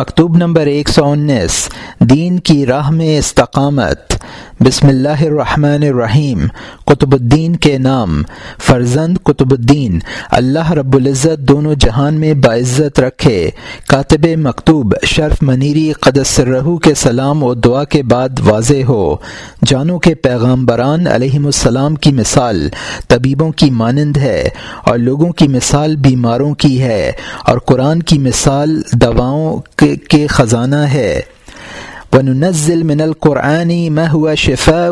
مکتوب نمبر ایک سو انیس، دین کی راہ میں استقامت۔ بسم اللہ الرحمن الرحیم، قطب الدین کے نام۔ فرزند قطب الدین، اللہ رب العزت دونوں جہان میں باعزت رکھے۔ کاتب مکتوب، شرف منیری قدس رہو کے سلام و دعا کے بعد واضح ہو۔ جانو کے پیغام بران علیہم السلام کی مثال طبیبوں کی مانند ہے اور لوگوں کی مثال بیماروں کی ہے۔ اور قرآن کی مثال دواؤں کے خزانہ ہے۔ وننزل من القرآن ما هو شفاء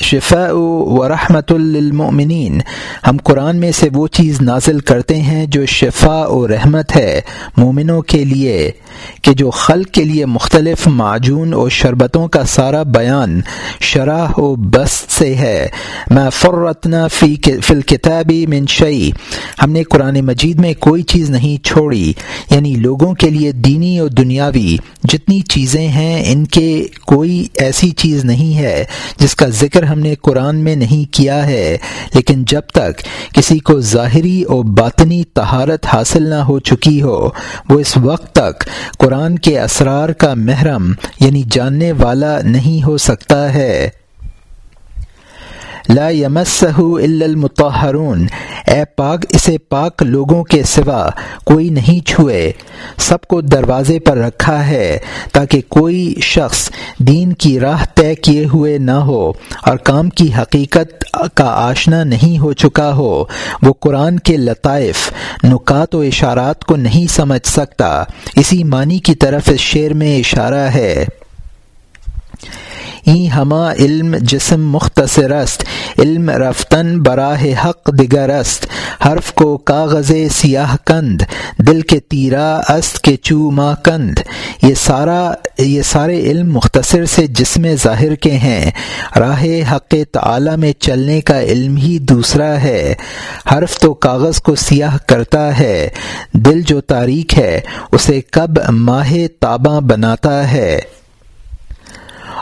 شفاء ورحمة للمؤمنین ہم قرآن میں سے وہ چیز نازل کرتے ہیں جو شفا و رحمت ہے مومنوں کے لیے۔ کہ جو خلق کے لیے مختلف معجون و شربتوں کا سارا بیان شرح و بست سے ہے۔ میں فرتنا فی الکتابی من شعی ہم نے قرآن مجید میں کوئی چیز نہیں چھوڑی۔ یعنی لوگوں کے لیے دینی و دنیاوی۔ جتنی چیزیں ہیں، ان کے کوئی ایسی چیز نہیں ہے جس کا ذکر ہم نے قرآن میں نہیں کیا ہے۔ لیکن جب تک کسی کو ظاہری اور باطنی تہارت حاصل نہ ہو چکی ہو، وہ اس وقت تک قرآن کے اسرار کا محرم یعنی جاننے والا نہیں ہو سکتا ہے۔ لا يمسه الا المطهرون اے پاک، اسے پاک لوگوں کے سوا کوئی نہیں چھوئے۔ سب کو دروازے پر رکھا ہے تاکہ کوئی شخص دین کی راہ طے کیے ہوئے نہ ہو اور کام کی حقیقت کا آشنا نہیں ہو چکا ہو۔ وہ قرآن کے لطائف، نکات و اشارات کو نہیں سمجھ سکتا۔ اسی معنی کی طرف اس شعر میں اشارہ ہے۔ ای ہما علم جسم مختصر است، علم رفتن براہ حق دگر است۔ حرف کو کاغذ سیاہ کند، دل کے تیرا است کے چو ما کند۔ یہ سارا، یہ سارے علم مختصر سے جسم ظاہر کے ہیں۔ راہ حق تعالی میں چلنے کا علم ہی دوسرا ہے۔ حرف تو کاغذ کو سیاہ کرتا ہے۔ دل جو تاریخ ہے، اسے کب ماہ تاباں بناتا ہے۔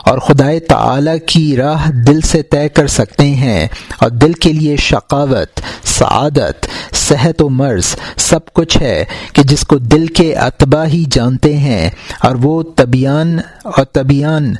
اور خدائے تعالی کی راہ دل سے طے کر سکتے ہیں اور دل کے لیے شقاوت، سعادت، صحت و مرض سب کچھ ہے کہ جس کو دل کے اتباع ہی جانتے ہیں اور وہ طبیان اور طبیان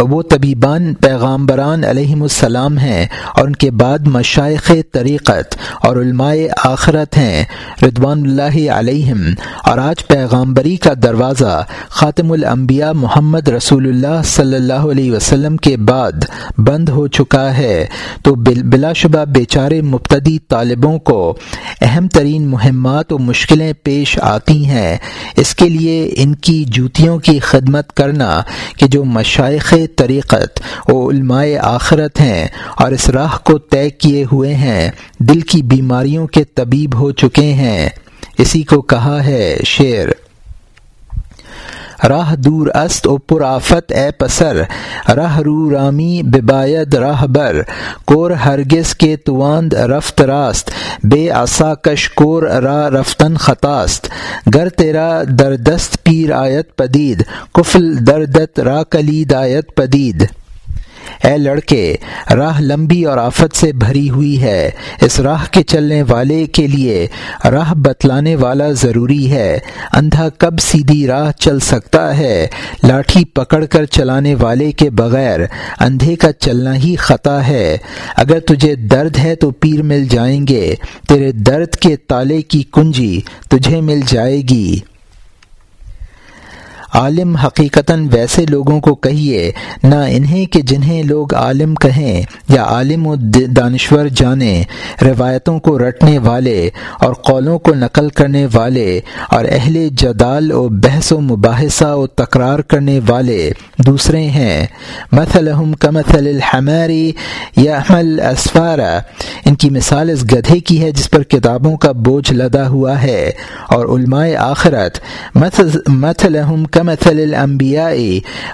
وہ طبیبان پیغامبران علیہم السلام ہیں اور ان کے بعد مشائق طریقت اور علماء آخرت ہیں ردوان اللہ علیہم۔ اور آج پیغامبری کا دروازہ خاتم الانبیاء محمد رسول اللہ صلی اللہ علیہ وسلم کے بعد بند ہو چکا ہے۔ تو بلا شبہ بیچارے مبتدی طالبوں کو اہم ترین مہمات و مشکلیں پیش آتی ہیں۔ اس کے لیے ان کی جوتیوں کی خدمت کرنا کہ جو مشائق طریقت و علماء آخرت ہیں اور اس راہ کو طے کیے ہوئے ہیں۔ دل کی بیماریوں کے طبیب ہو چکے ہیں۔ اسی کو کہا ہے شعر۔ راہ دور است او پر آفت اے پسر، راہ رو رامی بباید راہ بر، کور ہرگز کے تواند رفت راست، بے آسا کش کور را رفتن خطاست، گر تیرا دردست پیر آیت پدید، کفل دردت را کلید آیت پدید۔ اے لڑکے، راہ لمبی اور آفت سے بھری ہوئی ہے۔ اس راہ کے چلنے والے کے لیے راہ بتلانے والا ضروری ہے۔ اندھا کب سیدھی راہ چل سکتا ہے؟ لاٹھی پکڑ کر چلانے والے کے بغیر اندھے کا چلنا ہی خطا ہے۔ اگر تجھے درد ہے تو پیر مل جائیں گے۔ تیرے درد کے تالے کی کنجی تجھے مل جائے گی۔ عالم حقیقتاً ویسے لوگوں کو کہیے، نہ انہیں کہ جنہیں لوگ عالم کہیں یا عالم و دانشور جانیں روایتوں کو رٹنے والے اور قولوں کو نقل کرنے والے اور اہل جدال و بحث و مباحثہ و تکرار کرنے والے دوسرے ہیں۔ مثلہم کمثل الحماری یا حمل اسفارہ ان کی مثال اس گدھے کی ہے جس پر کتابوں کا بوجھ لدا ہوا ہے۔ اور علماء آخرت مثلہم کم مثل الانبیاء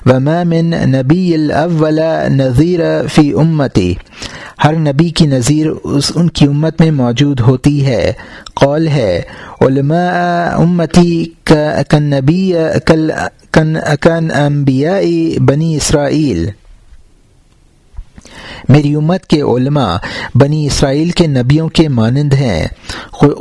وما من نبی الاول نظیر فی امتی۔ ہر نبی کی نظیر اس ان کی امت میں موجود ہوتی ہے۔ قول ہے، علماء امتی کن نبی کن انبیاء بنی اسرائیل۔ میری امت کے علماء بنی اسرائیل کے نبیوں کے مانند ہیں۔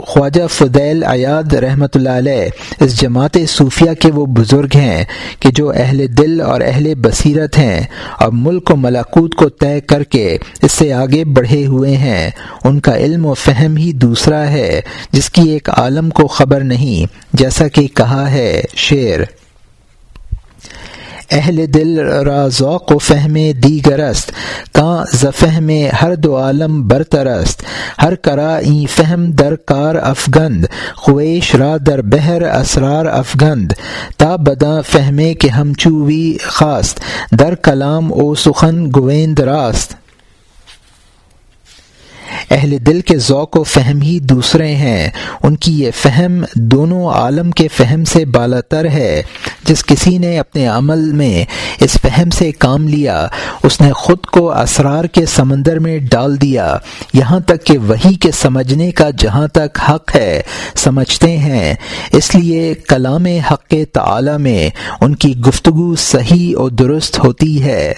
خواجہ فدیل ایاد رحمۃ اللہ علیہ اس جماعت صوفیہ کے وہ بزرگ ہیں کہ جو اہل دل اور اہل بصیرت ہیں اور ملک و ملاکوت کو طے کر کے اس سے آگے بڑھے ہوئے ہیں۔ ان کا علم و فہم ہی دوسرا ہے، جس کی ایک عالم کو خبر نہیں، جیسا کہ کہا ہے شعر۔ اہل دل را ذوق و فہم دیگرست کاں زفہم ہر دو عالم برترست ہر کرا این فہم در کار افغند خویش را در بہر اسرار افغند تا بدا فہمے کہ ہم چووی خاست در کلام او سخن گویند راست. اہل دل کے ذوق و فہم ہی دوسرے ہیں، ان کی یہ فہم دونوں عالم کے فہم سے بالا تر ہے. جس کسی نے اپنے عمل میں اس فہم سے کام لیا، اس نے خود کو اسرار کے سمندر میں ڈال دیا۔ یہاں تک کہ وہی کے سمجھنے کا جہاں تک حق ہے، سمجھتے ہیں۔ اس لیے کلام حق تعالی میں ان کی گفتگو صحیح اور درست ہوتی ہے۔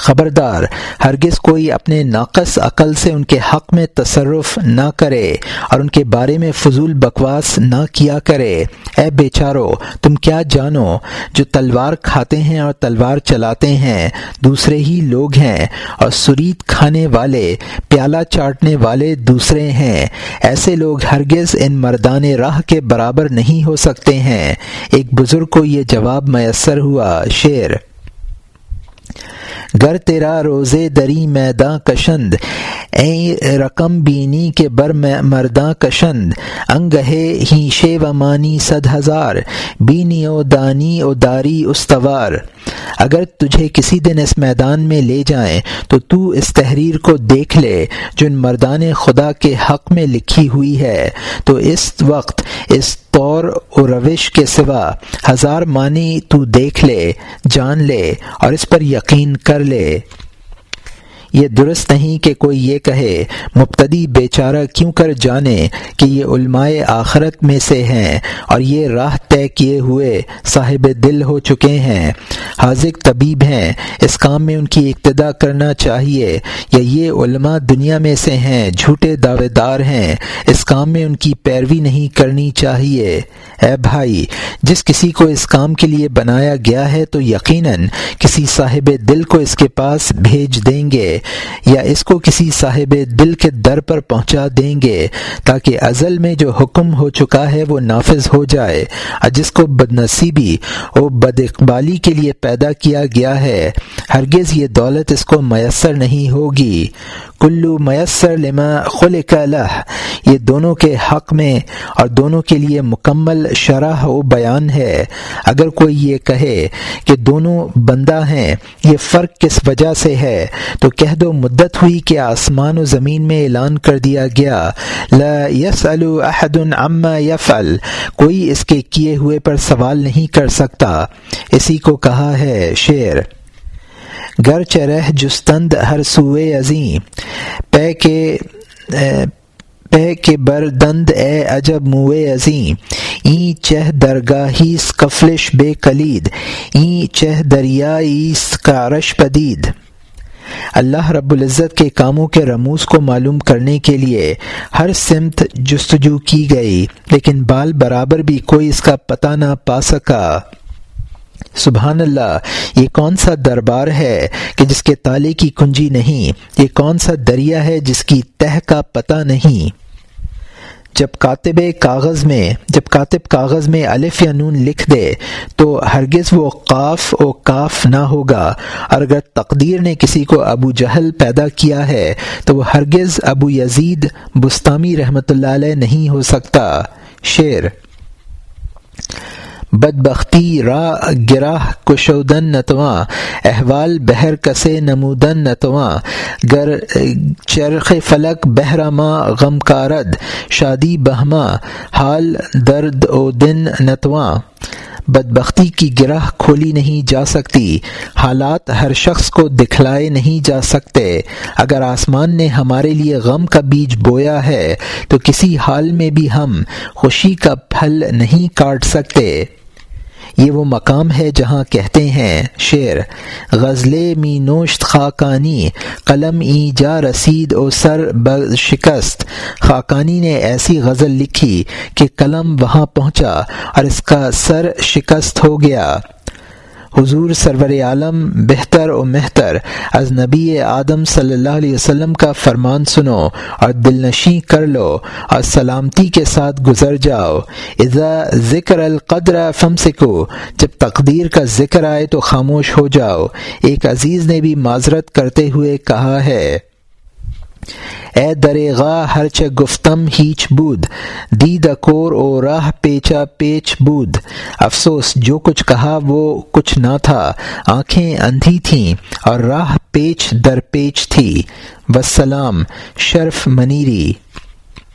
خبردار، ہرگز کوئی اپنے ناقص عقل سے ان کے حق میں تصرف نہ کرے اور ان کے بارے میں فضول بکواس نہ کیا کرے۔ اے بیچارو، تم کیا جانو؟ جو تلوار کھاتے ہیں اور تلوار چلاتے ہیں، دوسرے ہی لوگ ہیں اور سرید کھانے والے، پیالہ چاٹنے والے دوسرے ہیں۔ ایسے لوگ ہرگز ان مردان راہ کے برابر نہیں ہو سکتے ہیں۔ ایک بزرگ کو یہ جواب میسر ہوا شعر گر تیرا روزے دری میداں کشند، اے رقم بینی کے بر مرداں کشند، انگہے ہی شے و مانی صد ہزار، بینی او دانی او داری استوار۔ اگر تجھے کسی دن اس میدان میں لے جائیں، تو تو اس تحریر کو دیکھ لے جو ان مردان خدا کے حق میں لکھی ہوئی ہے۔ تو اس وقت اس طور و روش کے سوا ہزار معنی تو دیکھ لے، جان لے، اور اس پر یقین کر لے۔ یہ درست نہیں کہ کوئی یہ کہے، مبتدی بیچارہ کیوں کر جانے کہ یہ علماء آخرت میں سے ہیں اور یہ راہ طے کیے ہوئے صاحب دل ہو چکے ہیں۔ حاضق طبیب ہیں، اس کام میں ان کی ابتدا کرنا چاہیے یا یہ علماء دنیا میں سے ہیں، جھوٹے دعوے دار ہیں، اس کام میں ان کی پیروی نہیں کرنی چاہیے۔ اے بھائی، جس کسی کو اس کام کے لیے بنایا گیا ہے تو یقیناً کسی صاحب دل کو اس کے پاس بھیج دیں گے۔ یا اس کو کسی صاحب دل کے در پر پہنچا دیں گے تاکہ ازل میں جو حکم ہو چکا ہے وہ نافذ ہو جائے۔ اور جس کو بد نصیبی اور بد اقبالی کے لیے پیدا کیا گیا ہے، ہرگز یہ دولت اس کو میسر نہیں ہوگی۔ کلو میسر لما خلق لہ۔ یہ دونوں کے حق میں اور دونوں کے لیے مکمل شرح و بیان ہے۔ اگر کوئی یہ کہے کہ دونوں بندہ ہیں، یہ فرق کس وجہ سے ہے؟ تو کہہ دو مدت ہوئی کہ آسمان و زمین میں اعلان کر دیا گیا۔ لا یس احد عما یفعل۔ کوئی اس کے کیے ہوئے پر سوال نہیں کر سکتا۔ اسی کو کہا ہے شعر۔ گر چرہ جستند ہر سوئے عظیم۔ پے کے پے کے بردند اے عجب موئے عظیم۔ این چہ درگاہی کفلش بے کلید۔ این چہ دریائی کارش پدید۔ اللہ رب العزت کے کاموں کے رموز کو معلوم کرنے کے لیے ہر سمت جستجو کی گئی، لیکن بال برابر بھی کوئی اس کا پتہ نہ پا سکا۔ سبحان اللہ، یہ کون سا دربار ہے کہ جس کے تالے کی کنجی نہیں؟ یہ کون سا دریا ہے جس کی تہ کا پتہ نہیں؟ جب کاتب کاغذ میں، جب کاتب کاغذ میں الف یا نون لکھ دے، تو ہرگز وہ قاف و کاف نہ ہوگا۔ اور اگر تقدیر نے کسی کو ابو جہل پیدا کیا ہے، تو وہ ہرگز ابو یزید بستانی رحمۃ اللہ علیہ نہیں ہو سکتا۔ شعر بدبختی، را گراہ کشودن نتواں، احوال بہر کسے نمودن نتواں، گر چرخ فلک بہرما غم کارد، شادی بہما حال درد او دن نتواں۔ بدبختی کی گرہ کھولی نہیں جا سکتی، حالات ہر شخص کو دکھلائے نہیں جا سکتے۔ اگر آسمان نے ہمارے لیے غم کا بیج بویا ہے، تو کسی حال میں بھی ہم خوشی کا پھل نہیں کاٹ سکتے۔ یہ وہ مقام ہے جہاں کہتے ہیں، شعر، غزل می نوشت خاکانی، قلم ای جا رسید او سر شکست۔ خاکانی نے ایسی غزل لکھی کہ قلم وہاں پہنچا اور اس کا سر شکست ہو گیا۔ حضور سرور عالم بہتر و مہتر، از نبی آدم صلی اللہ علیہ وسلم کا فرمان سنو اور دل نشیں کر لو اور سلامتی کے ساتھ گزر جاؤ۔ اذا ذکر القدر فم سکو جب تقدیر کا ذکر آئے تو خاموش ہو جاؤ۔ ایک عزیز نے بھی معذرت کرتے ہوئے کہا ہے۔ اے دریغا ہرچ گفتم ہیچ بود، دید اکور او راہ پیچا پیچ بود۔ افسوس، جو کچھ کہا وہ کچھ نہ تھا۔ آنکھیں اندھی تھیں اور راہ پیچ در پیچ تھی۔ وسلام، شرف منیری۔